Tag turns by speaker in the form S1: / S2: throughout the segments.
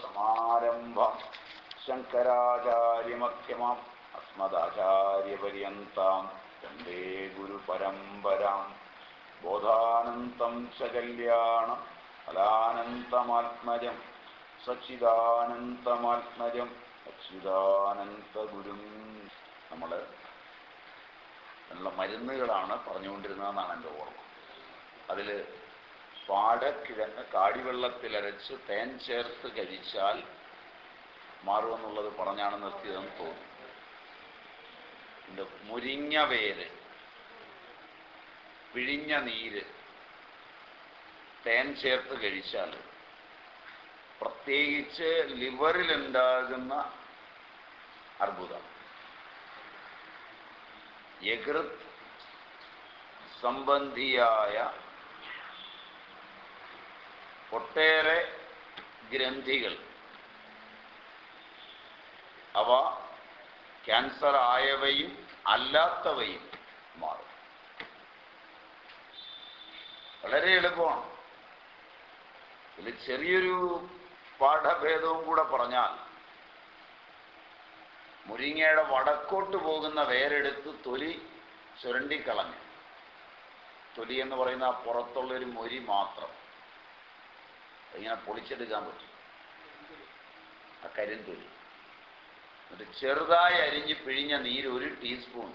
S1: സദാശിവസമാരംഭ ശങ്കരാചാര്യമധ്യമാം അസ്മദാചാര്യപര്യന്താം ഗുരു ഗുരുപരമ്പരാം ബോധാനന്തം ച കല്യാണം ഫലാനന്തമാത്മജം സച്ചിദാനന്തമാത്മജം അച്യുതാനന്ദഗുരും നമ്മൾ നല്ല മരുന്നുകളാണ് പറഞ്ഞുകൊണ്ടിരുന്നതെന്നാണ് എന്റെ ഓർമ്മ. അതിൽ പാടക്കിഴങ്ങ് കാടിവെള്ളത്തിലരച്ച് തേൻ ചേർത്ത് കഴിച്ചാൽ മാറുമെന്നുള്ളത് പറഞ്ഞാണ് നിർത്തിയതെന്ന് തോന്നുന്നു. മുരിങ്ങ വേര് പിഴിഞ്ഞ നീര് തേൻ ചേർത്ത് കഴിച്ചാൽ പ്രത്യേകിച്ച് ലിവറിലുണ്ടാകുന്ന അർബുദം. യകൃത് സംബന്ധിയായ ഒട്ടേറെ ഗ്രന്ഥികൾ. അവ ക്യാൻസർ ആയവയും അല്ലാത്തവയും മാറും. വളരെ എളുപ്പമാണ്. ഇതിൽ ചെറിയൊരു പാഠഭേദവും കൂടെ പറഞ്ഞാൽ മുരിങ്ങയുടെ വടക്കോട്ട് പോകുന്ന വേരെടുത്ത് തൊലി ചുരണ്ടിക്കളഞ്ഞു. തൊലി എന്ന് പറയുന്ന പുറത്തുള്ളൊരു മൊരി മാത്രം. ഇങ്ങനെ പൊളിച്ചെടുക്കാൻ പറ്റും. ആ കരിന്തൊലി എന്നിട്ട് ചെറുതായി അരിഞ്ഞ് പിഴിഞ്ഞ നീര് ഒരു ടീസ്പൂൺ.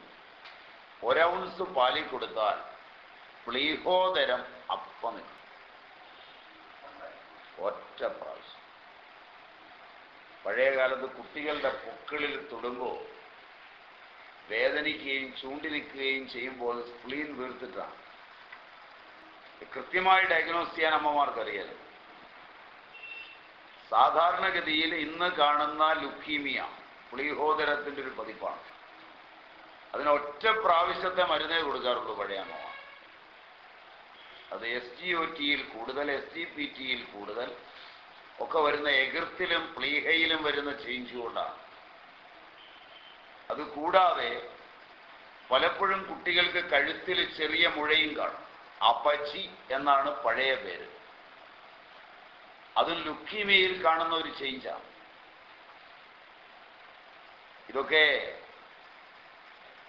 S1: ഒരൗൺസ് പാലിൽ കൊടുത്താൽ പ്ലീഹോദരം അപ്പം ഒറ്റ പ്രാവശ്യം. പഴയ കാലത്ത് കുട്ടികളുടെ പൊക്കിളിൽ തൊടുമ്പോൾ വേദനിക്കുകയും ചൂണ്ടിനിൽക്കുകയും ചെയ്യുമ്പോൾ സ്പ്ലീൻ വീർത്തിട്ടാണ്. കൃത്യമായി ഡയഗ്നോസ് ചെയ്യാൻ അമ്മമാർക്ക് അറിയാലോ സാധാരണഗതിയിൽ ഇന്ന് കാണുന്ന ലുക്കീമിയ പുളിഹോദരത്തിന്റെ ഒരു പതിപ്പാണ്. അതിന് ഒറ്റ പ്രാവശ്യത്തെ മരുന്നേ കൊടുക്കാറുള്ളൂ പഴയ അമ്മമാർ. അത് എസ് ജി ഒ ടിയിൽ കൂടുതൽ എസ് ജി പി ടിയിൽ കൂടുതൽ ഒക്കെ വരുന്ന എകിർത്തിലും പ്ലീഹയിലും വരുന്ന ചേഞ്ച് കൊണ്ടാണ്. അത് കൂടാതെ പലപ്പോഴും കുട്ടികൾക്ക് കഴുത്തിൽ ചെറിയ മുഴയും കാണും. അപ്പച്ചി എന്നാണ് പഴയ പേര്. അതും ലുക്കീമിയയിൽ കാണുന്ന ഒരു ചേഞ്ചാണ് ഇതൊക്കെ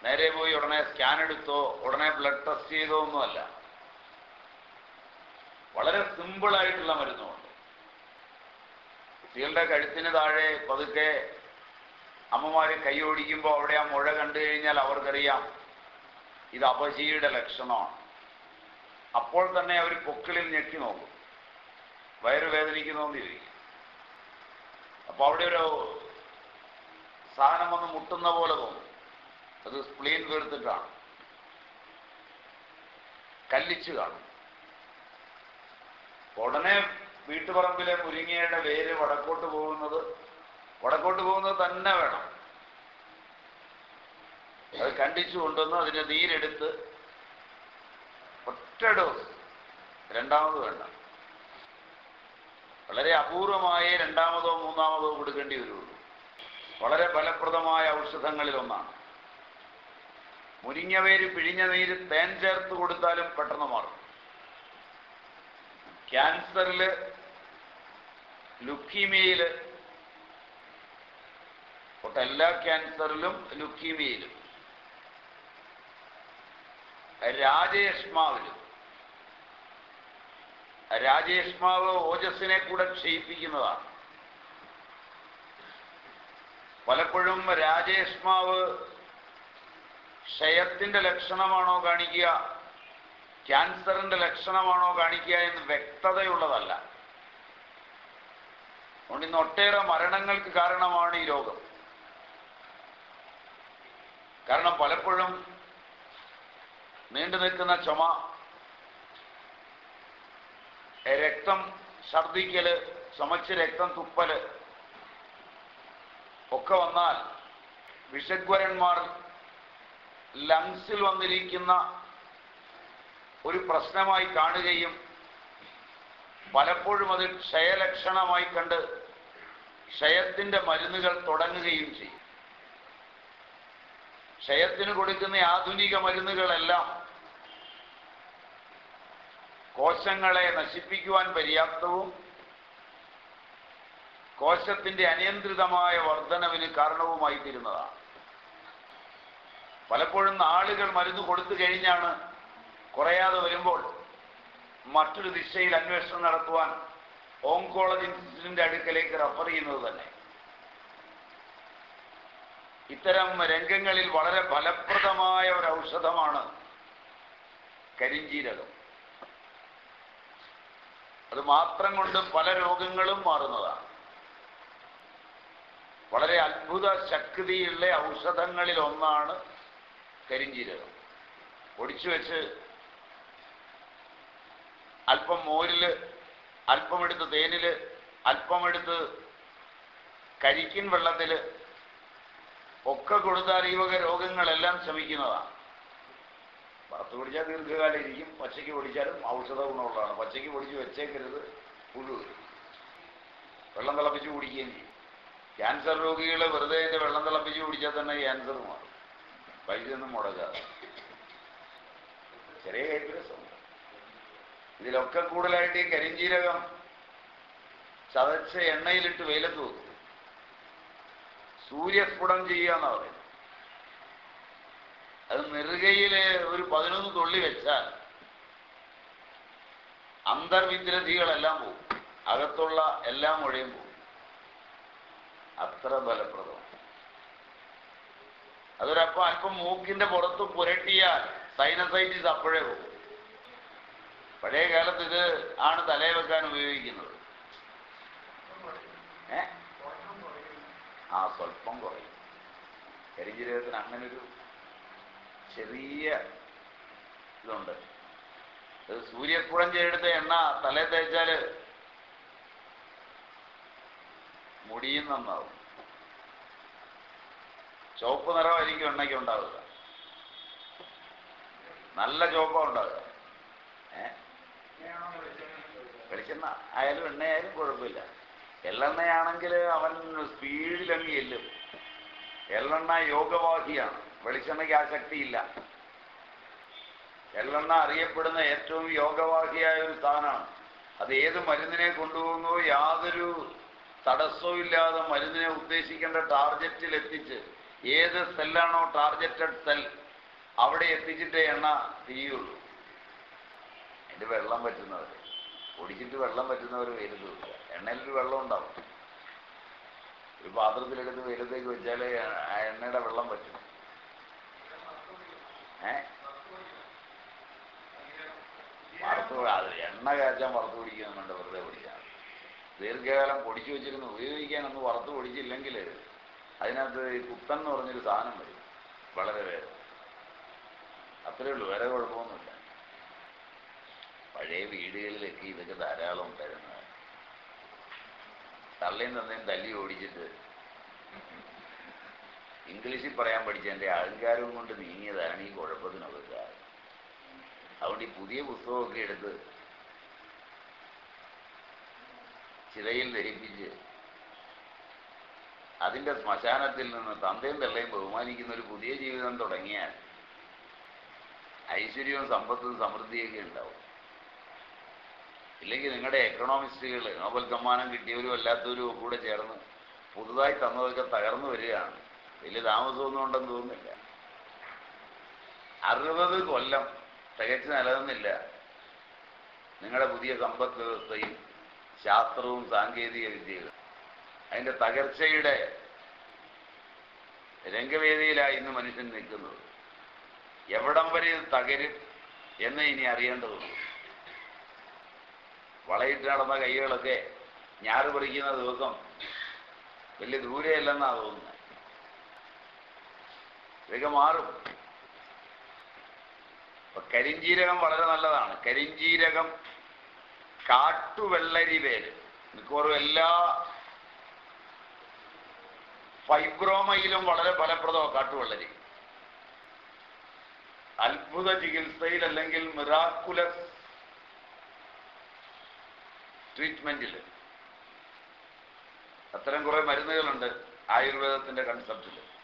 S1: നേരെ പോയി ഉടനെ സ്കാൻ എടുത്തോ ഉടനെ ബ്ലഡ് ടെസ്റ്റ് ചെയ്തോ ഒന്നുമല്ല. വളരെ സിമ്പിളായിട്ടുള്ള മരുന്നുമുണ്ട്. കുട്ടികളുടെ കഴുത്തിന് താഴെ പതുക്കെ അമ്മമാര് കൈ ഓടിക്കുമ്പോൾ അവിടെ ആ മുഴ കണ്ടു കഴിഞ്ഞാൽ അവർക്കറിയാം ഇത് അപചിയുടെ ലക്ഷണമാണ്. അപ്പോൾ തന്നെ അവർ പൊക്കിളിൽ ഞെക്കി നോക്കും. വയറ് വേദനിക്കുന്നോന്ന് അപ്പോൾ അപ്പൊ അവിടെ ഒരു സാധനം വന്ന് മുട്ടുന്ന പോലെ തോന്നും. അത് സ്പ്ലീൻ വീർത്തിട്ടാണ്. കല്ലിച്ചു കാണും. ഉടനെ വീട്ടുപറമ്പിലെ മുരിങ്ങയുടെ വേര് വടക്കോട്ട് പോകുന്നത് വടക്കോട്ട് പോകുന്നത് തന്നെ വേണം. അത് കണ്ടിച്ചു കൊണ്ടുവന്ന് അതിന്റെ നീരെടുത്ത് ഒറ്റ ഡോസ് രണ്ടാമത് വേണ്ട. വളരെ അപൂർവമായ രണ്ടാമതോ മൂന്നാമതോ കൊടുക്കേണ്ടി വരുള്ളൂ. വളരെ ഫലപ്രദമായ ഔഷധങ്ങളിൽ ഒന്നാണ് മുരിങ്ങവേര് പിഴിഞ്ഞ നീര് തേൻ ചേർത്ത് കൊടുത്താലും പെട്ടെന്ന് മാറും. ക്യാൻസറിൽ ലുക്കീമിയയിൽ ഒട്ടെല്ലാ ക്യാൻസറിലും ലുക്കീമിയയിലും. രാജേഷ്മാവിലും രാജേഷ്മാവ് ഓജസ്സിനെ കൂടെ ക്ഷയിപ്പിക്കുന്നതാണ്. പലപ്പോഴും രാജേഷ്മാവ് ക്ഷയത്തിന്റെ ലക്ഷണമാണോ കാണിക്കുക ക്യാൻസറിന്റെ ലക്ഷണമാണോ കാണിക്കുക എന്ന് വ്യക്തതയുള്ളതല്ല. അതുകൊണ്ട് ഇന്ന് ഒട്ടേറെ മരണങ്ങൾക്ക് കാരണമാണ് ഈ രോഗം. കാരണം പലപ്പോഴും നീണ്ടു നിൽക്കുന്ന ചുമ രക്തം ഛർദിക്കൽ ചുമച്ച് രക്തം തുപ്പൽ ഒക്കെ വന്നാൽ വിഷഗ്വരന്മാർ ലങ്സിൽ വന്നിരിക്കുന്ന ഒരു പ്രശ്നമായി കാണുകയും പലപ്പോഴും അത് ക്ഷയലക്ഷണമായി കണ്ട് ക്ഷയത്തിന്റെ മരുന്നുകൾ തുടങ്ങുകയും ചെയ്യും. ക്ഷയത്തിന് കൊടുക്കുന്ന ആധുനിക മരുന്നുകളെല്ലാം കോശങ്ങളെ നശിപ്പിക്കുവാൻ പര്യാപ്തവും കോശത്തിന്റെ അനിയന്ത്രിതമായ വർധനവിന് കാരണവുമായി തീരുന്നതാണ്. പലപ്പോഴും ആളുകൾ മരുന്ന് കൊടുത്തു കഴിഞ്ഞാണ് കുറയാതെ വരുമ്പോൾ മറ്റൊരു ദിശയിൽ അന്വേഷണം നടത്തുവാൻ ഓങ്കോളജി ഇൻസ്റ്റിറ്റ്യൂട്ടിന്റെ അടുക്കലേക്ക് റഫർ ചെയ്യുന്നത് തന്നെ. ഇത്തരം രംഗങ്ങളിൽ വളരെ ഫലപ്രദമായ ഒരു ഔഷധമാണ് കരിഞ്ചീരകം. അത് മാത്രം കൊണ്ട് പല രോഗങ്ങളും മാറുന്നതാണ്. വളരെ അത്ഭുത ശക്തിയുള്ള ഔഷധങ്ങളിൽ ഒന്നാണ് കരിഞ്ചീരകം. പൊടിച്ചു വെച്ച് അല്പം മോരിൽ അല്പമെടുത്ത് തേനിൽ അല്പമെടുത്ത് കരിക്കിൻ വെള്ളത്തിൽ ഒക്കെ കൊടുത്താൽ ഈ വക രോഗങ്ങളെല്ലാം ശമിക്കുന്നതാണ്. വറുത്ത് പൊടിച്ചാൽ ദീർഘകാലം ഇരിക്കും പച്ചയ്ക്ക് പൊടിച്ചാലും ഔഷധ ഗുണമുള്ളതാണ്. പച്ചയ്ക്ക് പൊടിച്ച് വെച്ചേക്കരുത് പുഴു. വെള്ളം തിളപ്പിച്ച് കുടിക്കുകയും ചെയ്യും. ക്യാൻസർ രോഗികൾ വെറുതെ അതിന്റെ വെള്ളം തിളപ്പിച്ച് കുടിച്ചാൽ തന്നെ ക്യാൻസർ മാറും. പൈസ ഒന്നും മുടക്കാതെ. ചെറിയ കൈപ്രസം ഇതിലൊക്കെ കൂടുതലായിട്ട് ഈ കരിഞ്ചീരകം ചതച്ച എണ്ണയിലിട്ട് വെയിലത്ത് വെക്കും. സൂര്യസ്ഫുടം ചെയ്യുക എന്നാണ് പറയുന്നത്. അത് നെറുകയിൽ ഒരു പതിനൊന്ന് തുള്ളി വെച്ചാൽ അന്തർവിദ്രതികളെല്ലാം പോകും അകത്തുള്ള എല്ലാം ഒഴിയും പോകും അത്ര ഫലപ്രദമാണ്. അതൊരപ്പം അല്പം മൂക്കിന്റെ പുറത്ത് പുരട്ടിയാൽ സൈനസൈറ്റിസ് അപ്പോഴേ പോകും. പഴയ കാലത്ത് ഇത് ആണ് തലയെ വെക്കാൻ ഉപയോഗിക്കുന്നത്. ഏ? ആ സ്വല്പം കുറയും. കരിഞ്ചിരത്തിന് അങ്ങനൊരു ചെറിയ ഇതുണ്ട്. ഇത് സൂര്യക്കുളം ചെയ്തെടുത്ത എണ്ണ തലേ തേച്ചാൽ മുടിയും നന്നാവും. ചുവപ്പ് നിറമായിരിക്കും എണ്ണയ്ക്ക് ഉണ്ടാവുക. നല്ല ചുവപ്പ ഉണ്ടാവുക. വെളിച്ചെണ്ണ ആയാലും എണ്ണയായാലും കുഴപ്പമില്ല. എള്ളെണ്ണയാണെങ്കിൽ അവൻ സ്പീഡിലങ്ങ് ചെല്ലും. എള്ളെണ്ണ യോഗവാഹിയാണ് വെളിച്ചെണ്ണയ്ക്ക് ആ ശക്തിയില്ല എള്ളെണ്ണ അറിയപ്പെടുന്ന ഏറ്റവും യോഗവാഹിയായ ഒരു സ്ഥാനമാണ് അത് ഏത് മരുന്നിനെ കൊണ്ടുപോകുന്നോ യാതൊരു തടസ്സവും ഇല്ലാതെ മരുന്നിനെ ഉദ്ദേശിക്കേണ്ട ടാർഗറ്റിൽ എത്തിച്ച് ഏത് സെല്ലാണോ ടാർഗറ്റഡ് സെൽ അവിടെ എത്തിച്ചിട്ടേ എണ്ണ തീയുള്ളൂ. അതിന്റെ വെള്ളം പറ്റുന്നവർ ഒടിച്ചിട്ട് വെള്ളം പറ്റുന്നവർ വെയിലത്ത് എണ്ണയിൽ എണ്ണയിലൊരു വെള്ളം ഉണ്ടാവും. ഒരു പാത്രത്തിലെടുത്ത് വെയിലത്തേക്ക് വെച്ചാൽ എണ്ണയുടെ വെള്ളം പറ്റും. വറുത്ത് അത് എണ്ണ കാച്ചാൻ വറുത്ത് പിടിക്കുന്നുണ്ട് വെറുതെ പിടിക്കാം ദീർഘകാലം പൊടിച്ചു വെച്ചിരുന്ന്. ഉപയോഗിക്കാനൊന്ന് വറുത്ത് പൊടിച്ചില്ലെങ്കിൽ അതിനകത്ത് ഈ കുത്തൻ എന്ന് പറഞ്ഞൊരു സാധനം വരും. വളരെ വേറെ അത്രേ ഉള്ളൂ. വേറെ കുഴപ്പമൊന്നുമില്ല. പഴയ വീടുകളിലൊക്കെ ഇതൊക്കെ ധാരാളം ഉണ്ടായിരുന്നത് തള്ളയും തന്നെയും തല്ലി ഓടിച്ചിട്ട് ഇംഗ്ലീഷിൽ പറയാൻ പഠിച്ച എന്റെ അഹങ്കാരവും കൊണ്ട് നീങ്ങിയതാണ് ഈ കുഴപ്പത്തിനൊക്കെ കാരണം. അതുകൊണ്ട് ഈ പുതിയ പുസ്തകമൊക്കെ എടുത്ത് ചിതയിൽ ധരിപ്പിച്ച് അതിന്റെ ശ്മശാനത്തിൽ നിന്ന് തന്തയും തള്ളയും ബഹുമാനിക്കുന്ന ഒരു പുതിയ ജീവിതം തുടങ്ങിയാൽ ഐശ്വര്യവും സമ്പത്തും സമൃദ്ധിയൊക്കെ ഉണ്ടാവും. ഇല്ലെങ്കിൽ നിങ്ങളുടെ എക്കണോമിസ്റ്റുകൾ നോബൽ സമ്മാനം കിട്ടിയവരും അല്ലാത്തവരും കൂടെ ചേർന്ന് പുതുതായി തന്നതൊക്കെ തകർന്നു വരികയാണ്. വലിയ താമസമൊന്നും ഉണ്ടെന്ന് തോന്നുന്നില്ല. അറുപത് കൊല്ലം തികച്ചു നിലനിന്നില്ല. നിങ്ങളുടെ പുതിയ സമ്പദ് വ്യവസ്ഥയും ശാസ്ത്രവും സാങ്കേതിക വിദ്യകളും അതിന്റെ തകർച്ചയുടെ രംഗവേദിയിലായി ഇന്ന് മനുഷ്യൻ നിൽക്കുന്നത്. എവിടം വരെ ഇത് തകരും എന്ന് ഇനി അറിയേണ്ടതുള്ളൂ. വളയിട്ട് നടന്ന കൈകളൊക്കെ ഞാറ് പറിക്കുന്ന ദിവസം വലിയ ദൂരെയല്ലെന്നാണ് തോന്നുന്നത് ഇതൊക്കെ മാറും. അപ്പൊ കരിഞ്ചീരകം വളരെ നല്ലതാണ്. കരിഞ്ചീരകം കാട്ടുവെള്ളരി വേര്. മിക്കവാറും എല്ലാ ഫൈബ്രോമയിലും വളരെ ഫലപ്രദമാണ് കാട്ടുവെള്ളരി. അത്ഭുത ചികിത്സയിൽ അല്ലെങ്കിൽ മിറാക്കുലസ് ട്രീറ്റ്മെന്റിൽ അത്തരം കുറെ മരുന്നുകളുണ്ട് ആയുർവേദത്തിന്റെ കൺസെപ്റ്റിൽ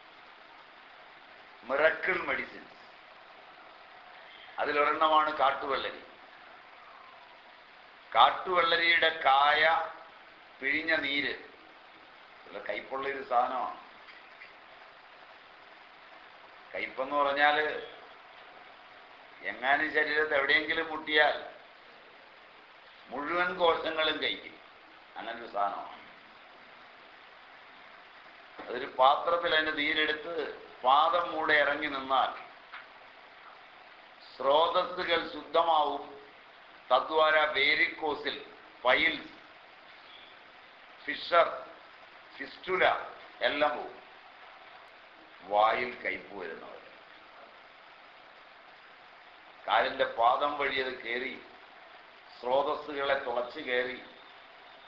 S1: മിറക്കിൾ മെഡിസിൻസ് അതിലൊരെണ്ണമാണ് കാട്ടുവെള്ളരി. കാട്ടുവെള്ളരിയുടെ കായ പിഴിഞ്ഞ നീര്. കയ്പുള്ള ഒരു സാധനമാണ്. കയ്പെന്ന് പറഞ്ഞാൽ എങ്ങാനും ശരീരത്ത് എവിടെയെങ്കിലും മുട്ടിയാൽ മുഴുവൻ കോശങ്ങളും കഴിക്കും. അങ്ങനൊരു സാധനമാണ്. അതൊരു പാത്രത്തിൽ അതിന്റെ നീരെടുത്ത് പാദം മൂടെ ഇറങ്ങി നിന്നാൽ സ്രോതസ്സുകൾ ശുദ്ധമാവും. തദ്വാര വേരിക്കോസിൽ പൈൽസ് ഫിഷർ ഫിസ്റ്റുല എല്ലാം പോവും. വായിൽ കയ്പ് വരുന്നവർ. കാലിന്റെ പാദം വഴി അത് കയറി സ്രോതസ്സുകളെ തുളച്ചു കയറി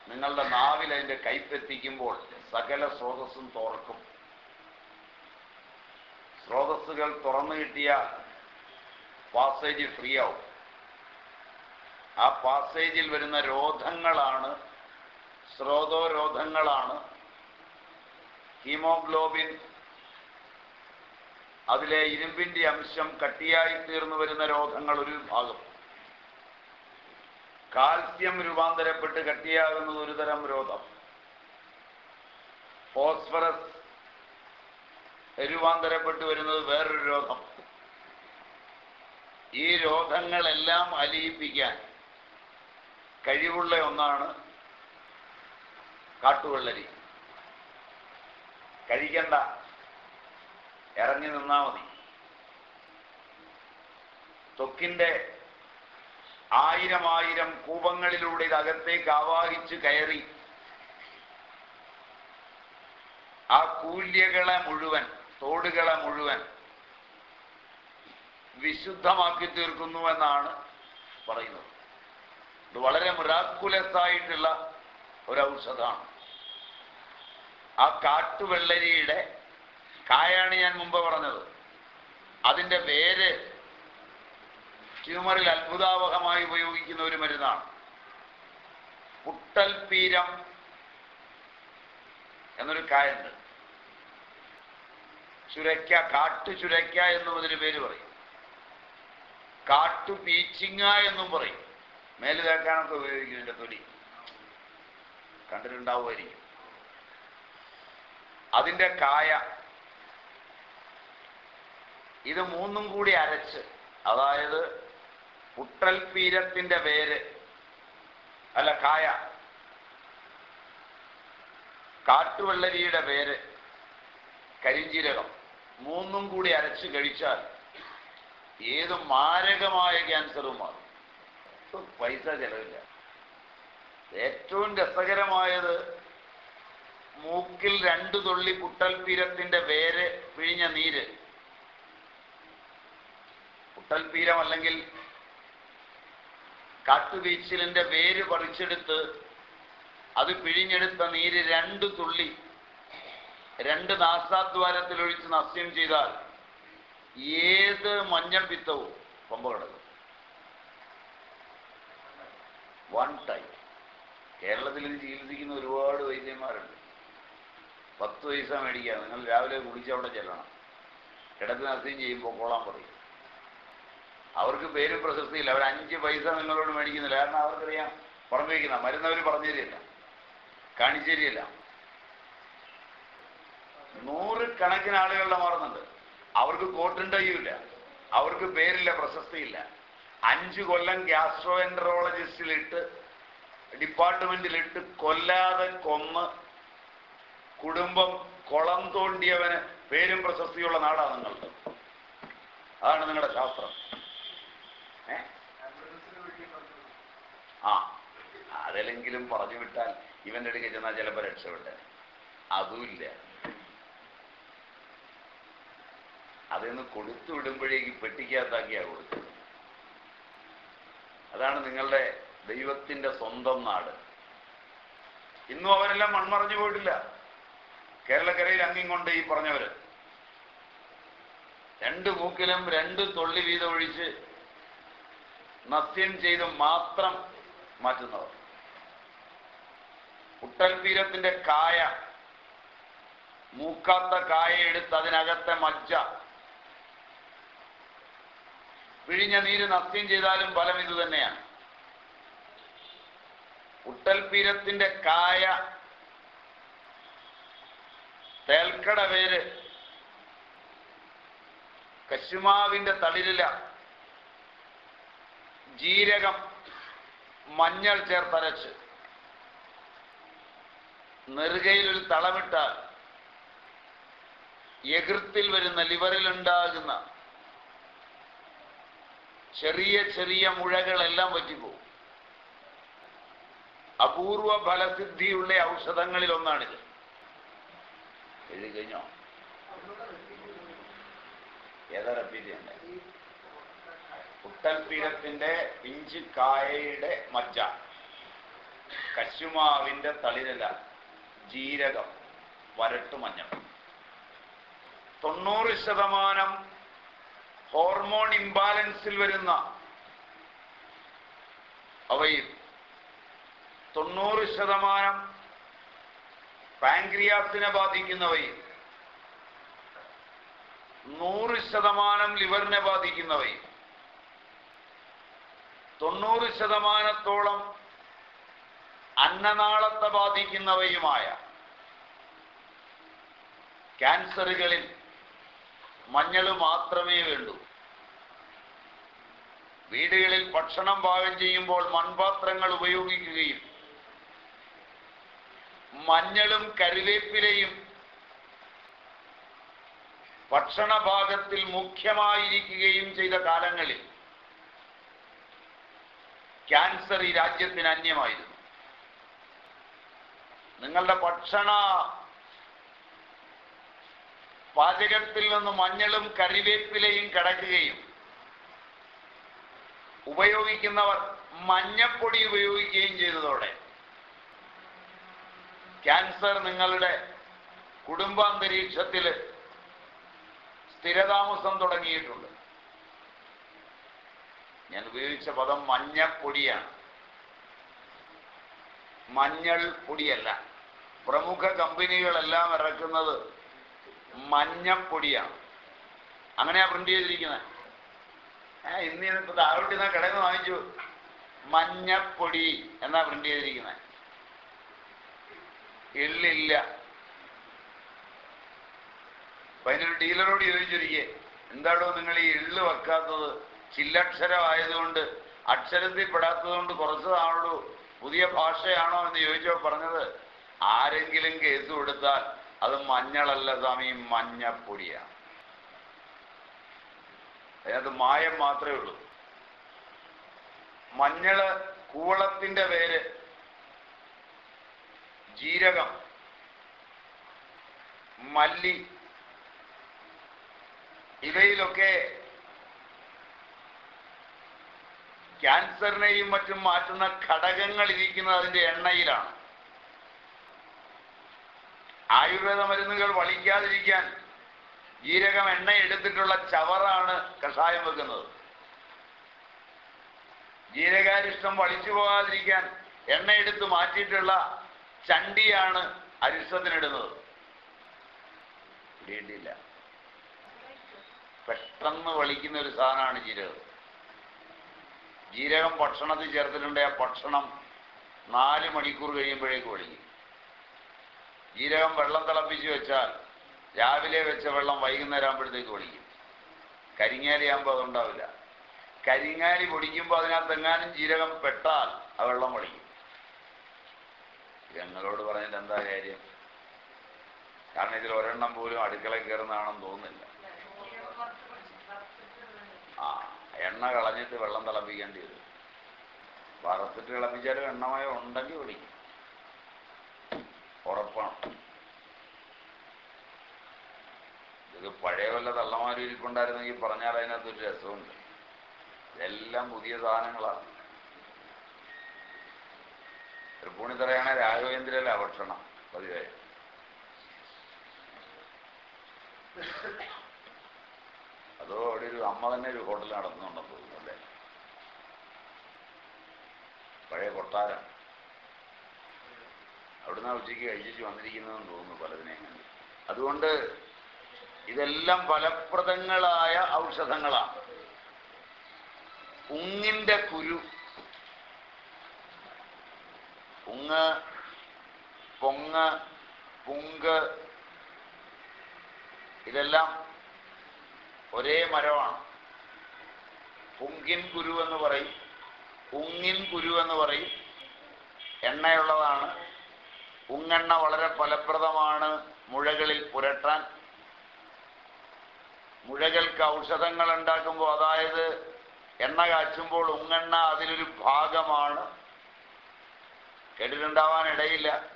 S1: നിങ്ങളുടെ നാവിൽ അതിന്റെ കയ്പെത്തിക്കുമ്പോൾ സകല സ്രോതസ്സും തുറക്കും. സ്രോതസ്സുകൾ തുറന്നു കിട്ടിയ പാസേജ് ഫ്രീ ആവും ആ പാസേജിൽ വരുന്ന രോധങ്ങളാണ് സ്രോതോരോധങ്ങളാണ്. ഹീമോഗ്ലോബിൻ അതിലെ ഇരുമ്പിന്റെ അംശം കട്ടിയായി തീർന്നു വരുന്ന രോഗങ്ങൾ ഒരു ഭാഗം കാൽസ്യം രൂപാന്തരപ്പെട്ട് കട്ടിയാകുന്നത് ഒരുതരം രോഗം ഫോസ്ഫറസ് രൂപാന്തരപ്പെട്ട് വരുന്നത് വേറൊരു രോഗം. ഈ രോഗങ്ങളെല്ലാം അലിയിപ്പിക്കാൻ കഴിവുള്ള ഒന്നാണ് കാട്ടുവെള്ളരി. കഴിക്കണ്ട. ഇറങ്ങി നിന്നാ മതി. ത്വക്കിന്റെ ആയിരം ആയിരം കൂപങ്ങളിലൂടെ ഇത് അകത്തേക്ക് ആവാഹിച്ച് കയറി. ആ കൂല്യകളെ മുഴുവൻ തോടുകളെ മുഴുവൻ വിശുദ്ധമാക്കി തീർക്കുന്നു എന്നാണ് പറയുന്നത്. ഇത് വളരെ മുരാക്കുലസായിട്ടുള്ള ആയിട്ടുള്ള ഒരു ഔഷധമാണ് ആ കാട്ടുവെള്ളരിയുടെ കായാണ് ഞാൻ മുമ്പ് പറഞ്ഞത്. അതിന്റെ വേര് ട്യൂമറിൽ അത്ഭുതാവഹമായി ഉപയോഗിക്കുന്ന ഒരു മരുന്നാണ്. പുട്ടൽപീരം എന്നൊരു കായുണ്ട്. ചുരയ്ക്ക കാട്ടു ചുരയ്ക്ക എന്നും അതിന് പേര് പറയും. കാട്ടു പീച്ചിങ്ങ എന്നും പറയും. മേൽ തേക്കാനൊക്കെ ഉപയോഗിക്കും ഇതിന്റെ തൊലി. കണ്ടിട്ടുണ്ടാവുമായിരിക്കും. അതിന്റെ കായ. ഇത് മൂന്നും കൂടി അരച്ച് അതായത് പുട്ടൽപീരത്തിന്റെ വേര് അല്ല കായ. കാട്ടുവെള്ളരിയുടെ വേര് കരിഞ്ചീരകം. മൂന്നും കൂടി അരച്ച് കഴിച്ചാൽ ഏത് മാരകമായ ക്യാൻസറും മാറും. പൈസ ചെലവില്ല. ഏറ്റവും രസകരമായത് മൂക്കിൽ രണ്ടു തുള്ളി കുട്ടൽപീരത്തിന്റെ വേര് പിഴിഞ്ഞ നീര്. കുട്ടൽപീരം അല്ലെങ്കിൽ കാട്ടുവീച്ചിലിന്റെ വേര് പറിച്ചെടുത്ത് അത് പിഴിഞ്ഞെടുത്ത നീര് രണ്ടു തുള്ളി രണ്ട് നാസാദ്വാരത്തിൽ ഒഴിച്ച് നസ്യം ചെയ്താൽ ഏത് മഞ്ഞപ്പിത്തവും പമ്പ കിടക്കും. വൺ ടൈം കേരളത്തിൽ ഇത് ചികിത്സിക്കുന്ന ഒരുപാട് വൈദ്യന്മാരുണ്ട്. പത്ത് പൈസ മേടിക്കുക നിങ്ങൾ രാവിലെ കുളിച്ച് അവിടെ ചെല്ലണം. കിടക്ക് നസ്യം ചെയ്യുമ്പോൾ കൊള്ളാൻ പറയും. അവർക്ക് പേരും പ്രശസ്തിയില്ല. അവർ അഞ്ച് പൈസ നിങ്ങളോട് മേടിക്കുന്നില്ല. കാരണം അവർക്കറിയാം പറഞ്ഞു വയ്ക്കുന്ന മരുന്നവർ പറഞ്ഞു തരില്ല. കാണിച്ചു തരില്ല. നൂറ് കണക്കിന് ആളുകളുടെ മാറുന്നുണ്ട് അവർക്ക് കോട്ടും ടൈയില്ല അവർക്ക് പേരില്ല പ്രശസ്തിയില്ല. അഞ്ചു കൊല്ലം ഗ്യാസ്ട്രോ എൻട്രോളജിസ്റ്റിലിട്ട് ഡിപ്പാർട്ട്മെന്റിലിട്ട് കൊല്ലാതെ കൊന്ന് കുടുംബം കുളം തോണ്ടിയവന് പേരും പ്രശസ്തിയുള്ള നാടാണ് നിങ്ങളുടെ അതാണ് നിങ്ങളുടെ ശാസ്ത്രം. ആ. അതല്ലെങ്കിലും പറഞ്ഞു വിട്ടാൽ ഇവന്റെ അടുക്കൽ ചെന്നാൽ ചിലപ്പോൾ രക്ഷപ്പെട്ടെ അതുമില്ല അതിന്ന് കൊടുത്തു വിടുമ്പോഴേക്ക് പെട്ടിക്കകത്താക്കിയാ കൊടുക്കുന്നത് അതാണ് നിങ്ങളുടെ ദൈവത്തിന്റെ സ്വന്തം നാട്. ഇന്നും അവരെല്ലാം മൺമറഞ്ഞു പോയിട്ടില്ല. കേരളക്കരയിൽ അങ്ങിങ് കൊണ്ട് ഈ പറഞ്ഞവര്. രണ്ട് മൂക്കിലും രണ്ട് തൊള്ളി വീതം ഒഴിച്ച് നസ്യം ചെയ്ത് മാത്രം മാറ്റുന്നവർ. കുട്ടൽപീരത്തിന്റെ കായ മൂക്കാത്ത കായ എടുത്ത് അതിനകത്തെ മജ്ജ പിഴിഞ്ഞ നീര് നസ്യം ചെയ്താലും ഫലം ഇത് തന്നെയാണ്. ഉട്ടൽപീരത്തിന്റെ കായ തേൽക്കട വേര് കശുമാവിന്റെ തളിരില ജീരകം മഞ്ഞൾ ചേർത്തരച്ച്. നെറുകയിൽ ഒരു തളമിട്ടാൽ എകൃത്തിൽ വരുന്ന ലിവറിൽ ഉണ്ടാകുന്ന ചെറിയ ചെറിയ മുഴകളെല്ലാം പറ്റിപ്പോകും അപൂർവ ഫലസിദ്ധിയുള്ള ഔഷധങ്ങളിൽ ഒന്നാണിത്. എഴുതി കഴിഞ്ഞോ? ഏതാ റെപ്പീറ്റ്? ചെയ്യണ്ടേ കുട്ടൽപീഠത്തിന്റെ പിഞ്ച് കായയുടെ മജ്ജ. കശുമാവിന്റെ തളിരല ജീരകം വരട്ടുമഞ്ഞൾ. തൊണ്ണൂറ് ശതമാനം ഹോർമോൺ ഇംബാലൻസിൽ വരുന്ന അവയിൽ തൊണ്ണൂറ് ശതമാനം പാൻക്രിയാസിനെ ബാധിക്കുന്നവയിൽ നൂറ് ശതമാനം ലിവറിനെ ബാധിക്കുന്നവയിൽ തൊണ്ണൂറ് ശതമാനത്തോളം അന്നനാളത്തെ ബാധിക്കുന്നവയുമായ ക്യാൻസറുകളിൽ മഞ്ഞൾ മാത്രമേ വേണ്ടൂ. വീടുകളിൽ ഭക്ഷണം പാകം ചെയ്യുമ്പോൾ മൺപാത്രങ്ങൾ ഉപയോഗിക്കുകയും മഞ്ഞളും കരുവേപ്പിലയും ഭക്ഷണഭാഗത്തിൽ മുഖ്യമായിരിക്കുകയും ചെയ്ത കാലങ്ങളിൽ ക്യാൻസർ ഈ രാജ്യത്തിന് അന്യമായിരുന്നു. നിങ്ങളുടെ ഭക്ഷണ പാചകത്തിൽ നിന്ന് മഞ്ഞളും കറിവേപ്പിലയും കിടക്കുകയും ഉപയോഗിക്കുന്നവർ മഞ്ഞപ്പൊടി ഉപയോഗിക്കുകയും ചെയ്തതോടെ ക്യാൻസർ നിങ്ങളുടെ കുടുംബാന്തരീക്ഷത്തിൽ സ്ഥിരതാമസം തുടങ്ങിയിട്ടുണ്ട്. ഞാൻ ഉപയോഗിച്ച പദം മഞ്ഞപ്പൊടിയാണ്. മഞ്ഞൾ പൊടിയല്ല. പ്രമുഖ കമ്പനികളെല്ലാം ഇറക്കുന്നത് മഞ്ഞപ്പൊടിയാണ്. അങ്ങനെയാ പ്രിന്റ് ചെയ്തിരിക്കുന്നത് ഏ ഇന്ന് ഇപ്പൊ താഴോട്ട് ഞാൻ കടയിൽ വാങ്ങിച്ചു. മഞ്ഞപ്പൊടി എന്നാ പ്രിന്റ് ചെയ്തിരിക്കുന്നത് എള്ളില്ല അപ്പൊ അതിനൊരു ഡീലറോട് ചോദിച്ചിരിക്കേ എന്താണോ നിങ്ങൾ ഈ എള്ള് വെക്കാത്തത്? ചില്ലക്ഷരമായതുകൊണ്ട് അക്ഷരത്തിൽ പെടാത്തതുകൊണ്ട് കുറച്ചതാണല്ലോ പുതിയ ഭാഷയാണോ എന്ന് ചോദിച്ചോ പറഞ്ഞത് ആരെങ്കിലും കേസ് കൊടുത്താൽ അത് മഞ്ഞളല്ല സ്വാമി മഞ്ഞപ്പൊടിയാണ് അതിനകത്ത് മായം മാത്രമേ ഉള്ളൂ. മഞ്ഞൾ കൂളത്തിന്റെ പേര് ജീരകം മല്ലി. ഇവയിലൊക്കെ ക്യാൻസറിനെയും മറ്റും മാറ്റുന്ന ഘടകങ്ങൾ ഇരിക്കുന്നത് അതിന്റെ എണ്ണയിലാണ്. ആയുർവേദ മരുന്നുകൾ വളിക്കാതിരിക്കാൻ ജീരകം എണ്ണ എടുത്തിട്ടുള്ള ചവറാണ് കഷായം വെക്കുന്നത്. ജീരകാരിഷ്ടം വളിച്ചു പോകാതിരിക്കാൻ എണ്ണ എടുത്ത് മാറ്റിയിട്ടുള്ള ചണ്ടിയാണ് അരിഷ്ടത്തിനിടുന്നത്. വേണ്ടിയില്ല പെട്ടെന്ന് വളിക്കുന്ന ഒരു സാധനമാണ് ജീരകം. ജീരകം ഭക്ഷണത്തിൽ ചേർത്തിട്ടുണ്ടെങ്കിൽ ആ ഭക്ഷണം നാല് മണിക്കൂർ കഴിയുമ്പോഴേക്ക് വളിക്കും ജീരകം വെള്ളം തിളപ്പിച്ച് വെച്ചാൽ രാവിലെ വെച്ച വെള്ളം വൈകുന്നേരം ആകുമ്പോഴത്തേക്ക് പൊടിക്കും. കരിങ്ങാലി ആകുമ്പോൾ അതുണ്ടാവില്ല. കരിങ്ങാലി പൊടിക്കുമ്പോൾ അതിനകത്ത് എങ്ങാനും ജീരകം പെട്ടാൽ ആ വെള്ളം പൊടിക്കും ഞങ്ങളോട് പറഞ്ഞിട്ട് എന്താ കാര്യം? കാരണം ഇതിൽ ഒരെണ്ണം പോലും അടുക്കളയിൽ കയറുന്നതാണെന്ന് തോന്നുന്നില്ല. ആ എണ്ണ കളഞ്ഞിട്ട് വെള്ളം തിളപ്പിക്കേണ്ടി വരും. വറുത്തിട്ട് തിളപ്പിച്ചാലും എണ്ണമയം ഉണ്ടെങ്കിൽ ഒളിക്കും ഉറപ്പാണ്. ഇത് പഴയ വല്ല തള്ളമാരും ഇരിപ്പുണ്ടായിരുന്നെങ്കിൽ പറഞ്ഞാൽ അതിനകത്തൊരു രസമുണ്ട്. ഇതെല്ലാം പുതിയ സാധനങ്ങളാണ് തൃപ്പൂണിത്തറയാണ് രാഘവേന്ദ്രയിലെ ഭക്ഷണം പതിവായി. അതോ അവിടെ ഒരു അമ്മ തന്നെ ഒരു ഹോട്ടൽ നടത്തുന്നുണ്ടെന്ന് തോന്നുന്നു അല്ലേ? പഴയ കൊട്ടാരം. അവിടുന്ന് ഉച്ചയ്ക്ക് കഴിച്ചിട്ട് വന്നിരിക്കുന്നതെന്ന് തോന്നുന്നു പലതിനെയും കണ്ട്. അതുകൊണ്ട് ഇതെല്ലാം ഫലപ്രദങ്ങളായ ഔഷധങ്ങളാണ്. ഉങ്ങിന്റെ കുരു. ഉങ്ങ് പൊങ്ങ് പുങ്ക് ഇതെല്ലാം ഒരേ മരമാണ്. പുങ്കിൻ കുരു എന്ന് പറയും. ഉങ്ങിൻ കുരു എന്ന് പറയും. എണ്ണയുള്ളതാണ്. ഉങ്ങെണ്ണ വളരെ ഫലപ്രദമാണ് മുഴകളിൽ പുരട്ടാൻ. മുഴകൾക്ക് ഔഷധങ്ങൾ ഉണ്ടാക്കുമ്പോൾ അതായത് എണ്ണ കാച്ചുമ്പോൾ ഉങ്ങെണ്ണ അതിലൊരു ഭാഗമാണ്. കേട്ടിട്ടുണ്ടാവാൻ ഇടയില്ല.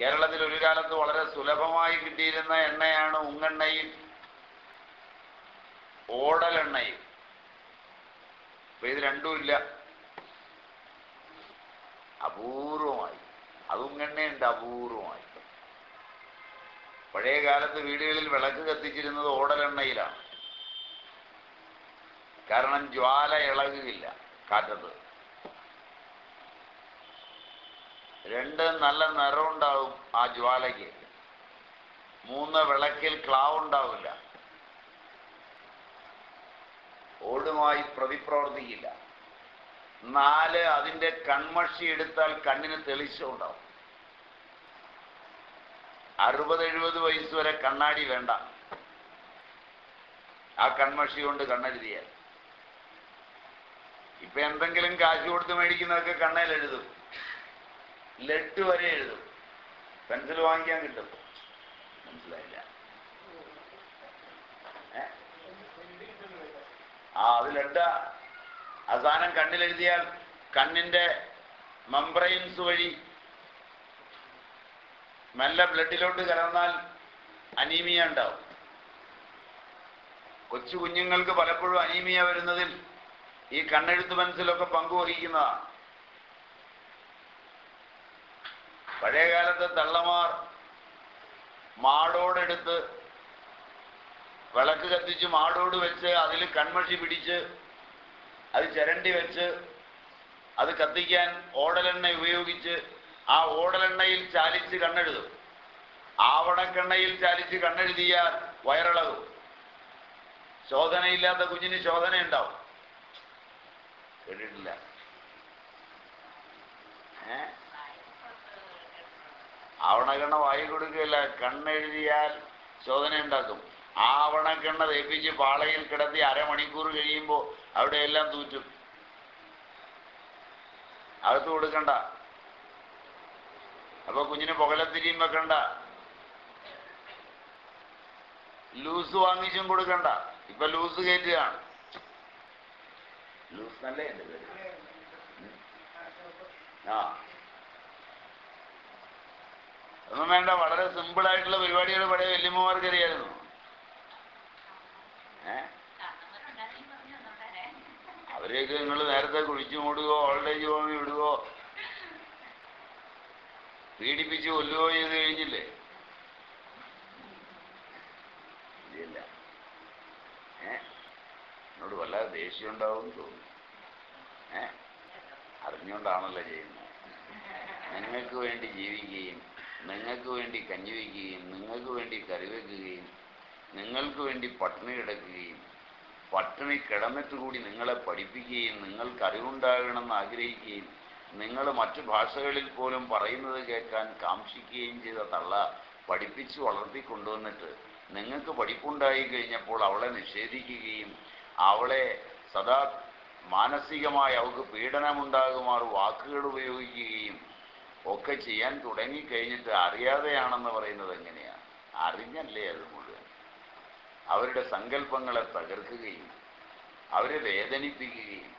S1: കേരളത്തിൽ ഒരു കാലത്ത് വളരെ സുലഭമായി കിട്ടിയിരുന്ന എണ്ണയാണ് ഉങ്ങെണ്ണയും ഓടലെണ്ണയും. ഇപ്പൊ ഇത് രണ്ടുമില്ല അപൂർവമായി. അതുങ്ങെണ്ണയുണ്ട് അപൂർവമായി പഴയ കാലത്ത് വീടുകളിൽ വിളക്ക് കത്തിച്ചിരുന്നത് ഓടലെണ്ണയിലാണ്. കാരണം ജ്വാല ഇളകുകയില്ല കാറ്റത്ത്. രണ്ട് നല്ല നിറമുണ്ടാവും ആ ജ്വാലയ്ക്ക്. മൂന്ന് വിളക്കിൽ ക്ലാവ് ഉണ്ടാവില്ല. ഓടുമായി പ്രതിപ്രവർത്തിക്കില്ല. നാല് അതിന്റെ കൺമഷി എടുത്താൽ കണ്ണിന് തെളിച്ചമുണ്ടാവും. അറുപത് എഴുപത് വയസ്സ് വരെ കണ്ണാടി വേണ്ട. ആ കൺമഷി കൊണ്ട് കണ്ണെഴുതിയാൽ. ഇപ്പൊ എന്തെങ്കിലും കാശ് കൊടുത്ത് മേടിക്കുന്നതൊക്കെ കണ്ണയിൽ എഴുതും. ലെട്ട് വരെ എഴുതും. പെൻസിൽ വാങ്ങിക്കാൻ കിട്ടും. മനസ്സിലായില്ല? ആ അത് ലെഡാ അവസാനം കണ്ണിലെഴുതിയാൽ കണ്ണിന്റെ മെംബ്രെയിൻസ് വഴി മെല്ലെ ബ്ലഡിലോട്ട് കലർന്നാൽ അനീമിയ ഉണ്ടാവും. കൊച്ചു കുഞ്ഞുങ്ങൾക്ക് പലപ്പോഴും അനീമിയ വരുന്നതിൽ ഈ കണ്ണെഴുത്ത് മനസ്സിലൊക്കെ പങ്കുവഹിക്കുന്നതാണ് പഴയ കാലത്ത് തള്ളമാർ മാടോടെടുത്ത് വിളക്ക് കത്തിച്ച് മാടോട് വെച്ച് അതിൽ കൺമഷി പിടിച്ച് അത് ചിരണ്ടി വെച്ച് അത് കത്തിക്കാൻ ഓടലെണ്ണ ഉപയോഗിച്ച് ആ ഓടലെണ്ണയിൽ ചാലിച്ച് കണ്ണെഴുതും. ആവണക്കെണ്ണയിൽ ചാലിച്ച് കണ്ണെഴുതിയാൽ വയറിളകും. ശോധനയില്ലാത്ത കുഞ്ഞിന് ശോധന ഉണ്ടാവും കേട്ടിട്ടില്ല ആവണക്കെണ്ണ വായി കൊടുക്കുകയില്ല കണ്ണെഴുതിയാൽ ശോധന ഉണ്ടാക്കും ആവണക്കെണ്ണ തേപ്പിച്ച് പാളയിൽ കിടത്തി അരമണിക്കൂർ കഴിയുമ്പോൾ അവിടെയെല്ലാം തൂറ്റും. അകത്ത് കൊടുക്കണ്ട. അപ്പൊ കുഞ്ഞിന് പുകലത്തിരിയും വെക്കണ്ട. ലൂസ് വാങ്ങിച്ചും കൊടുക്കണ്ട. ഇപ്പൊ ലൂസ് കയറ്റുകയാണ്. ലൂസ് നല്ല എന്റെ പേര്. ആ. ഒന്നും വേണ്ട വളരെ സിമ്പിൾ ആയിട്ടുള്ള പരിപാടികൾ പഴയ വല്യമ്മമാർക്ക് അറിയായിരുന്നു ഏ? അവരെയൊക്കെ നിങ്ങൾ നേരത്തെ കുഴിച്ചു മൂടുകയോ ഓൾഡേജ് ഹോമിൽ വിടുകയോ പീഡിപ്പിച്ച് കൊല്ലുകയോ ചെയ്ത് കഴിഞ്ഞില്ലേ? ഇല്ല. ഏ? എന്നോട് വല്ലാതെ ദേഷ്യം ഉണ്ടാവും തോന്നുന്നു. ഏ? അറിഞ്ഞുകൊണ്ടാണല്ലോ ചെയ്യുന്നത്. നിങ്ങൾക്ക് വേണ്ടി ജീവിക്കുകയും നിങ്ങൾക്ക് വേണ്ടി കഞ്ഞി വയ്ക്കുകയും നിങ്ങൾക്ക് വേണ്ടി കറി വെക്കുകയും നിങ്ങൾക്ക് വേണ്ടി പട്ടിണി കിടക്കുകയും പട്ടിണി കിടന്നിട്ട് കൂടി നിങ്ങളെ പഠിപ്പിക്കുകയും നിങ്ങൾക്ക് അറിവുണ്ടാകണമെന്ന് ആഗ്രഹിക്കുകയും നിങ്ങൾ മറ്റു ഭാഷകളിൽ പോലും പറയുന്നത് കേൾക്കാൻ കാക്ഷിക്കുകയും ചെയ്ത തള്ള പഠിപ്പിച്ച് വളർത്തിക്കൊണ്ടുവന്നിട്ട് നിങ്ങൾക്ക് പഠിപ്പുണ്ടായി കഴിഞ്ഞപ്പോൾ അവളെ നിഷേധിക്കുകയും അവളെ സദാ മാനസികമായി അവൾക്ക് പീഡനമുണ്ടാകുമാർ വാക്കുകൾ ഉപയോഗിക്കുകയും ഒക്കെ ചെയ്യാൻ തുടങ്ങിക്കഴിഞ്ഞിട്ട് അറിയാതെയാണെന്ന് പറയുന്നത് എങ്ങനെയാണ് അറിഞ്ഞല്ലേ അത് അവരുടെ സങ്കല്പങ്ങളെ തകർക്കുകയും അവരെ വേദനിപ്പിക്കുകയും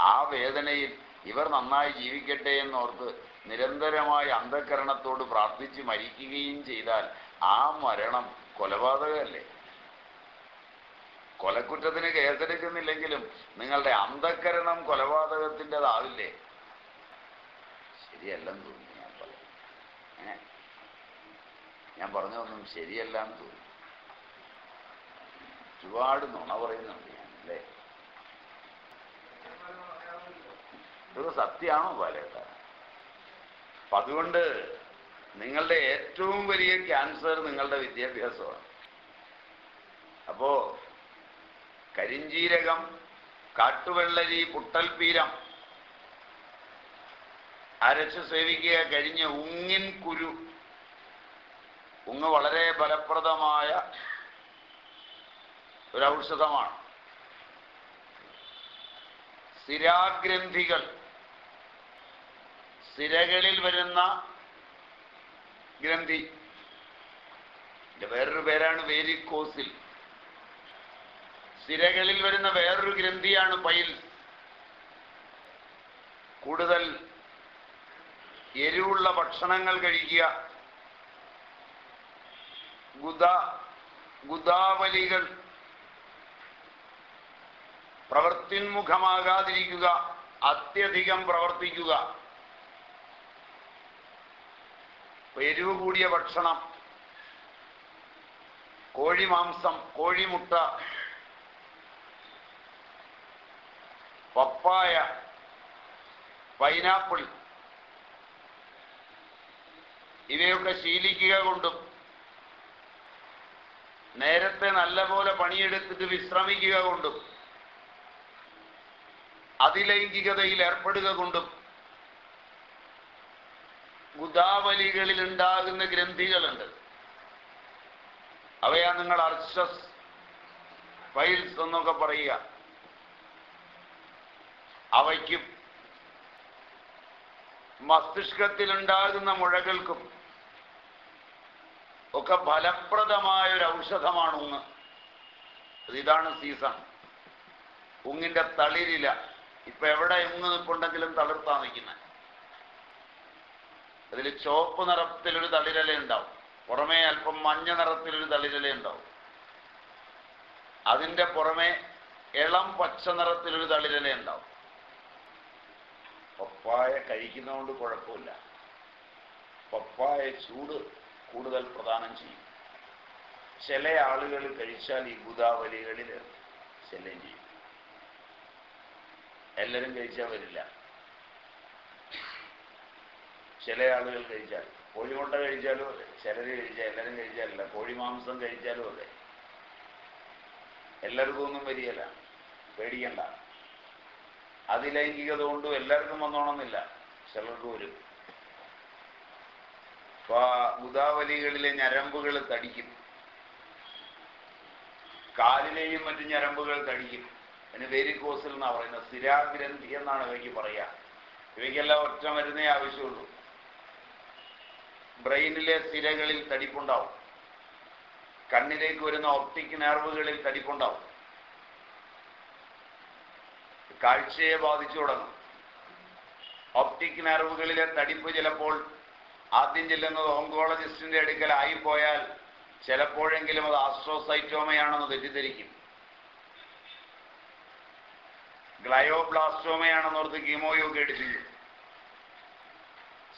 S1: ആ വേദനയിൽ ഇവർ നന്നായി ജീവിക്കട്ടെ എന്നോർത്ത് നിരന്തരമായ അന്ധകരണത്തോട് പ്രാർത്ഥിച്ച് മരിക്കുകയും ചെയ്താൽ ആ മരണം കൊലപാതകമല്ലേ? കൊലക്കുറ്റത്തിന് കേസെടുക്കുന്നില്ലെങ്കിലും നിങ്ങളുടെ അന്ധകരണം കൊലപാതകത്തിന്റെതാവില്ലേ? ശരിയല്ലെന്ന് തോന്നി ഞാൻ ഏ? ഞാൻ പറഞ്ഞതൊന്നും ശരിയല്ലാന്ന് തോന്നി ഒരുപാട് നുണ പറയുന്നുണ്ട് ഞാൻ അല്ലേ? ഇത് സത്യമാണോ പാലേട്ട അപ്പൊ അതുകൊണ്ട് നിങ്ങളുടെ ഏറ്റവും വലിയ ക്യാൻസർ നിങ്ങളുടെ വിദ്യാഭ്യാസമാണ്. അപ്പോ കരിഞ്ചീരകം കാട്ടുവെള്ളരി പുട്ടൽപ്പീരം അരച്ച് സേവിക്കുക കഴിഞ്ഞ ഉങ്ങിൻ കുരു. ഉങ്ങ് വളരെ ഫലപ്രദമായ ഒരു ഔഷധമാണ് സ്ഥിരാഗ്രന്ഥികൾ സ്ഥിരകളിൽ വരുന്ന ഗ്രന്ഥി. എന്റെ വേറൊരു പേരാണ് വേരിക്കോസിൽ. സ്ഥിരകളിൽ വരുന്ന വേറൊരു ഗ്രന്ഥിയാണ് പൈൽ. കൂടുതൽ എരിവുള്ള ഭക്ഷണങ്ങൾ കഴിക്കുക. ഗുദ ഗുദാവലികൾ പ്രവർത്തിന്മുഖമാകാതിരിക്കുക അത്യധികം പ്രവർത്തിക്കുക. എരിവ് കൂടിയ ഭക്ഷണം കോഴിമാംസം കോഴിമുട്ട പപ്പായ പൈനാപ്പിൾ ഇവയൊക്കെ ശീലിക്കുക കൊണ്ടും നേരത്തെ നല്ലപോലെ പണിയെടുത്തിട്ട് വിശ്രമിക്കുക കൊണ്ടും അതിലൈംഗികതയിൽ ഏർപ്പെടുക കൊണ്ടും ഗുദാവലികളിൽ ഉണ്ടാകുന്ന ഗ്രന്ഥികളുണ്ട്. അവയാ നിങ്ങൾ അർഷസ് ഫൈൽസ് എന്നൊക്കെ പറയുക. അവയ്ക്കും മസ്തിഷ്കത്തിലുണ്ടാകുന്ന മുഴകൾക്കും ഒക്കെ ഫലപ്രദമായ ഒരു ഔഷധമാണ് ഉങ്ങ് ഇതാണ് സീസൺ. ഉങ്ങിന്റെ തളിരില. ഇപ്പൊ എവിടെ ഉങ്ങ് നിൽപ്പുണ്ടെങ്കിലും തളിർത്താ നിൽക്കുന്നത് അതിൽ ചുവപ്പ് നിറത്തിലൊരു തളിരല ഉണ്ടാവും. പുറമേ അല്പം മഞ്ഞ നിറത്തിലൊരു തളിരല ഉണ്ടാവും. അതിന്റെ പുറമെ ഇളം പച്ച നിറത്തിലൊരു തളിരല ഉണ്ടാവും. പപ്പായ കഴിക്കുന്നതുകൊണ്ട് കുഴപ്പമില്ല. പപ്പായ ചൂട് കൂടുതൽ പ്രദാനം ചെയ്യും. ചില ആളുകൾ കഴിച്ചാൽ ഈ ഗുദാവലികളിൽ ശല്യം ചെയ്യും. എല്ലാവരും കഴിച്ചാൽ വരില്ല. ചില ആളുകൾ കഴിച്ചാൽ കോഴിമുട്ട കഴിച്ചാലും ചിലർ കഴിച്ചാൽ എല്ലാവരും കഴിച്ചാലല്ല കോഴിമാംസം കഴിച്ചാലും അതെ. എല്ലാവർക്കും ഒന്നും വരികയില്ല പേടിക്കണ്ട. അതിലൈംഗികത കൊണ്ടും എല്ലാവർക്കും വന്നോണമെന്നില്ല ചിലർക്ക് വരും മുതാവലികളിലെ ഞരമ്പുകൾ തടിക്കും. കാലിലെയും മറ്റു ഞരമ്പുകൾ തടിക്കും. അതിന് വേരിക്കോസിൽ എന്നാണ് പറയുന്നത്? സ്ഥിരാഗ്രന്ഥി എന്നാണ് ഇവയ്ക്ക് പറയുക ഇവയ്ക്കെല്ലാം ഒറ്റ മരുന്നേ ആവശ്യമുള്ളൂ. ബ്രെയിനിലെ സ്ഥിരകളിൽ തടിപ്പുണ്ടാവും. കണ്ണിലേക്ക് വരുന്ന ഒപ്റ്റിക് നെർവുകളിൽ തടിപ്പുണ്ടാവും. കാഴ്ചയെ ബാധിച്ചു തുടങ്ങും. ഒപ്റ്റിക് നെർവുകളിലെ തടിപ്പ് ചിലപ്പോൾ ആദ്യം ചെല്ലുന്നത് ഓങ്കോളജിസ്റ്റിന്റെ അടുക്കൽ ആയിപ്പോയാൽ ചിലപ്പോഴെങ്കിലും അത് ആസ്ട്രോസൈറ്റോമയാണെന്ന് തെറ്റിദ്ധരിക്കും. ഗ്ലയോബ്ലാസ്റ്റോമയാണെന്നോർത്ത് കീമോയൊക്കെ എടുപ്പിക്കും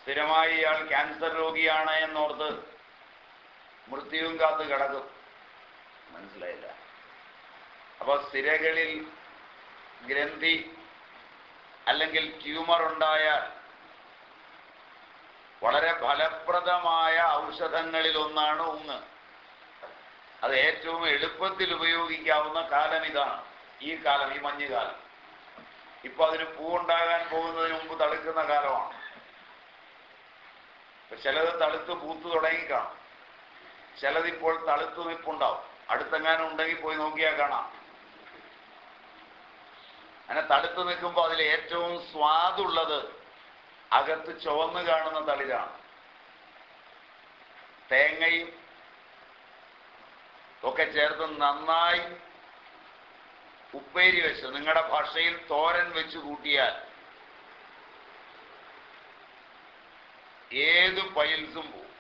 S1: സ്ഥിരമായി ഇയാൾ ക്യാൻസർ രോഗിയാണ് എന്നോർത്ത് മൃത്യുവും കാത്ത് കിടക്കും. മനസ്സിലായില്ല. അപ്പൊ സ്ഥിരകളിൽ ഗ്രന്ഥി അല്ലെങ്കിൽ ട്യൂമർ ഉണ്ടായാൽ വളരെ ഫലപ്രദമായ ഔഷധങ്ങളിൽ ഒന്നാണ് ഒന്ന് അത് ഏറ്റവും എളുപ്പത്തിൽ ഉപയോഗിക്കാവുന്ന കാലം ഇതാണ്. ഈ കാലം ഈ മഞ്ഞുകാലം. ഇപ്പൊ അതിന് പൂവുണ്ടാകാൻ പോകുന്നതിന് മുമ്പ് തളുക്കുന്ന കാലമാണ്. ചിലത് തളുത്ത് പൂത്ത് തുടങ്ങിക്കാണും ചിലതിപ്പോൾ തളുത്ത് നിൽപ്പുണ്ടാവും അടുത്തെങ്ങാനും ഉണ്ടെങ്കിൽ പോയി നോക്കിയാൽ കാണാം. അങ്ങനെ തടുത്ത് നിൽക്കുമ്പോൾ അതിൽ ഏറ്റവും സ്വാദുള്ളത് അകത്ത് ചുവന്ന് കാണുന്ന തളിരാണ്. തേങ്ങയും ഒക്കെ ചേർത്ത് നന്നായി ഉപ്പേരി വെച്ച് നിങ്ങളുടെ ഭാഷയിൽ തോരൻ വെച്ച് കൂട്ടിയാൽ ഏത് പൈൽസും പോവും.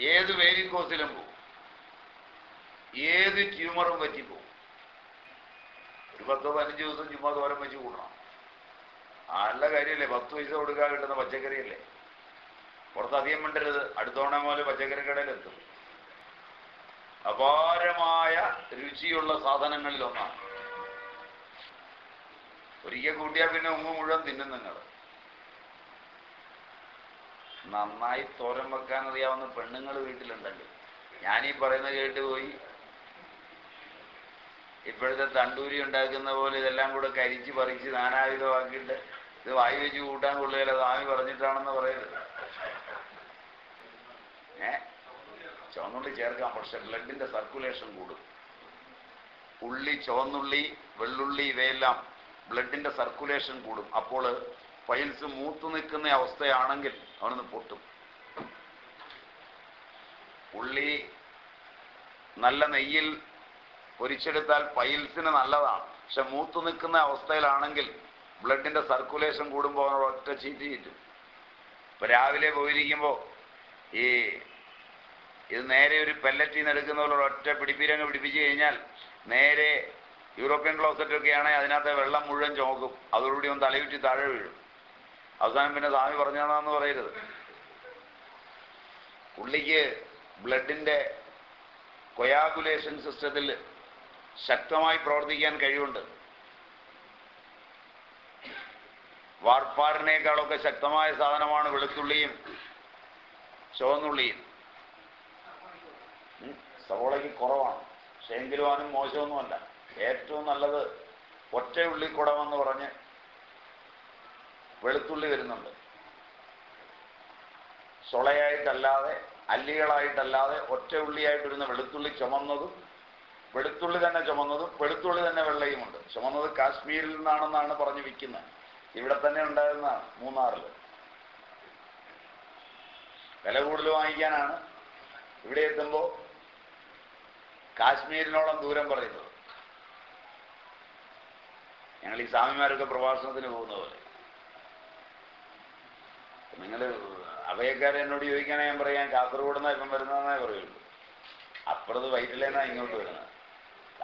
S1: ഏത് വേരിക്കോസിലും പോവും. ഏത് ട്യൂമറും പറ്റിപ്പോവും ഒരു പത്തോ പതിനഞ്ച് ദിവസം ചുമ്മാ തോരൻ വെച്ച് കൂട്ടണം. നല്ല കാര്യമല്ലേ പത്ത് പൈസ കൊടുക്കാൻ കിട്ടുന്ന പച്ചക്കറിയല്ലേ? പുറത്ത് അധികം മിണ്ടരുത്. അടുത്തോണം പോലെ പച്ചക്കറി കടയിലെത്തും അപാരമായ രുചിയുള്ള സാധനങ്ങളിൽ ഒന്നാണ് ഒരിക്കൽ കൂട്ടിയാൽ പിന്നെ ഉമ്മ മുഴുവൻ തിന്നും നിങ്ങൾ നന്നായി തോരൻ വെക്കാൻ അറിയാവുന്ന പെണ്ണുങ്ങൾ വീട്ടിലുണ്ടല്ലോ. ഞാനീ പറയുന്നത് കേട്ട് പോയി. ഇപ്പോഴത്തെ തണ്ടൂരി ഉണ്ടാക്കുന്ന പോലെ ഇതെല്ലാം കൂടെ കരിച്ച് പറിച്ച് നാനാവിധമാക്കിയിട്ട് ഇത് വായി വെച്ച് കൂട്ടാൻ കൊള്ളുകയില്ല സ്വാമി പറഞ്ഞിട്ടാണെന്ന് പറയരുത്. ഏ? ചുവന്നുള്ളി ചേർക്കാം പക്ഷെ ബ്ലഡിന്റെ സർക്കുലേഷൻ കൂടും. ഉള്ളി ചുവന്നുള്ളി വെള്ളുള്ളി ഇവയെല്ലാം ബ്ലഡിന്റെ സർക്കുലേഷൻ കൂടും. അപ്പോൾ പൈൽസ് മൂത്തു നിൽക്കുന്ന അവസ്ഥയാണെങ്കിൽ അവനൊന്ന് പൊട്ടും. ഉള്ളി നല്ല നെയ്യിൽ പൊരിച്ചെടുത്താൽ പൈൽസിന് നല്ലതാണ്. പക്ഷെ മൂത്തു നിൽക്കുന്ന അവസ്ഥയിലാണെങ്കിൽ ബ്ലഡിന്റെ സർക്കുലേഷൻ കൂടുമ്പോൾ അവനോട് ഒറ്റ ചീറ്റ് ചീറ്റും. ഇപ്പൊ രാവിലെ പോയിരിക്കുമ്പോൾ ഈ ഇത് നേരെ ഒരു പെല്ലറ്റിൽ നിന്ന് എടുക്കുന്ന പോലെ ഒറ്റ പിടിപ്പീരങ്ങ് പിടിപ്പിച്ചു കഴിഞ്ഞാൽ നേരെ യൂറോപ്യൻ ക്ലോസറ്റ് ഒക്കെ ആണെങ്കിൽ അതിനകത്തെ വെള്ളം മുഴുവൻ ചോക്കും അതോടുകൂടി ഒന്ന് തലയുറ്റി താഴെ വീഴും. അവസാനം പിന്നെ സ്വാമി പറഞ്ഞതാണെന്ന് പറയരുത്. പുള്ളിക്ക് ബ്ലഡിന്റെ കൊയാഗുലേഷൻ സിസ്റ്റത്തിൽ ശക്തമായി പ്രവർത്തിക്കാൻ കഴിവുണ്ട്. വാർപ്പാറിനേക്കാളൊക്കെ ശക്തമായ സാധനമാണ് വെളുത്തുള്ളിയും ചുവന്നുള്ളിയും. സവോളയ്ക്ക് കുറവാണ്. എങ്കിലും മോശമൊന്നുമല്ല. ഏറ്റവും നല്ലത് ഒറ്റയുള്ളി കുടമെന്ന് പറഞ്ഞ് വെളുത്തുള്ളി വരുന്നുണ്ട്. സൊളയായിട്ടല്ലാതെ അല്ലികളായിട്ടല്ലാതെ ഒറ്റ ഉള്ളിയായിട്ട് വരുന്ന വെളുത്തുള്ളി ചുമന്നതും വെളുത്തുള്ളി തന്നെ ചുമന്നതും വെളുത്തുള്ളി തന്നെ വെള്ളയുമുണ്ട്. ചുമന്നത് കാശ്മീരിൽ നിന്നാണെന്നാണ് പറഞ്ഞ് വിൽക്കുന്നത്. ഇവിടെ തന്നെ ഉണ്ടായിരുന്ന മൂന്നാറിൽ. വില കൂടുതൽ വാങ്ങിക്കാനാണ്. ഇവിടെ എത്തുമ്പോൾ കാശ്മീരിനോളം ദൂരം പറയുന്നത് ഞങ്ങൾ ഈ സ്വാമിമാരൊക്കെ പ്രഭാഷണത്തിന് പോകുന്ന പോലെ. നിങ്ങൾ അവയക്കാരെ എന്നോട് ചോദിക്കാനേ ഞാൻ പറയാൻ കാസർഗോഡ് നിന്നാ ഇപ്പം വരുന്നതെന്നേ പറയുള്ളൂ. അപ്പുറത്ത് വൈറ്റിലേന്നാ ഇങ്ങോട്ട് വരുന്നത്.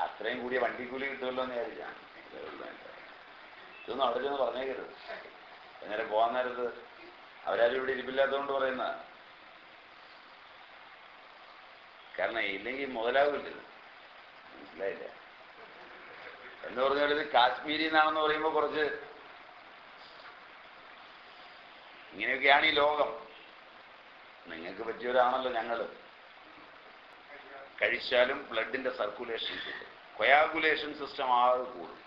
S1: അത്രയും കൂടിയ വണ്ടിക്കൂലി കിട്ടുമല്ലോ എന്ന് വിചാരിച്ചാണ് ഇതൊന്നും അവിടെ ചെന്ന് പറഞ്ഞേക്കരുത്. നേരെ പോകാൻ നേരത്ത് അവരാരും ഇവിടെ ഇരിപ്പില്ലാത്തതുകൊണ്ട് പറയുന്ന കാരണം ഇല്ലെങ്കിൽ മുതലാവില്ല. മനസ്സിലായില്ല? എന്ന് പറഞ്ഞാൽ ഇത് കാശ്മീരി എന്നാണെന്ന് പറയുമ്പോൾ കുറച്ച് ഇങ്ങനെയൊക്കെയാണ് ഈ ലോകം. നിങ്ങൾക്ക് പറ്റിയവരാണല്ലോ ഞങ്ങൾ. കഴിച്ചാലും ബ്ലഡിന്റെ സർക്കുലേഷൻ കൊയാകുലേഷൻ സിസ്റ്റം ആകെ കൂടും.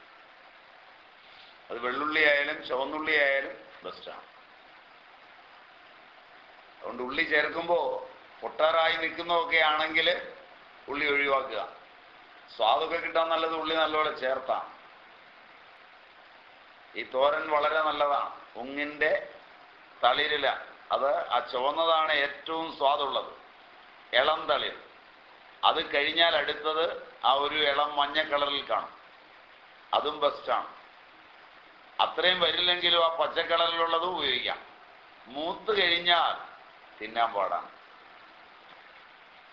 S1: അത് വെള്ളുള്ളി ആയാലും ചുവന്നുള്ളി ആയാലും ബെസ്റ്റാണ് അതുകൊണ്ട് ഉള്ളി ചേർക്കുമ്പോൾ പൊട്ടാറായി നിൽക്കുന്നതൊക്കെ ആണെങ്കിൽ ഉള്ളി ഒഴിവാക്കുക. സ്വാദൊക്കെ കിട്ടാൻ നല്ലത് ഉള്ളി നല്ലപോലെ ചേർത്താം ഈ തോരൻ വളരെ നല്ലതാണ്. ഉങ്ങിന്റെ തളിരില. അത് ആ ചുവന്നതാണ് ഏറ്റവും സ്വാദുള്ളത്. ഇളം തളിർ അത് കഴിഞ്ഞാൽ അടുത്തത് ആ ഒരു ഇളം മഞ്ഞ കളറിൽ കാണും. അതും ബെസ്റ്റാണ് അത്രയും വരില്ലെങ്കിലും ആ പച്ച കളറിലുള്ളതും ഉപയോഗിക്കാം. മൂത്ത് കഴിഞ്ഞാൽ തിന്നാൻ പാടാണ്.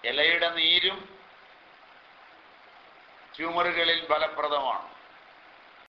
S1: ഇലയുടെ നീരും ട്യൂമറുകളിൽ ഫലപ്രദമാണ്.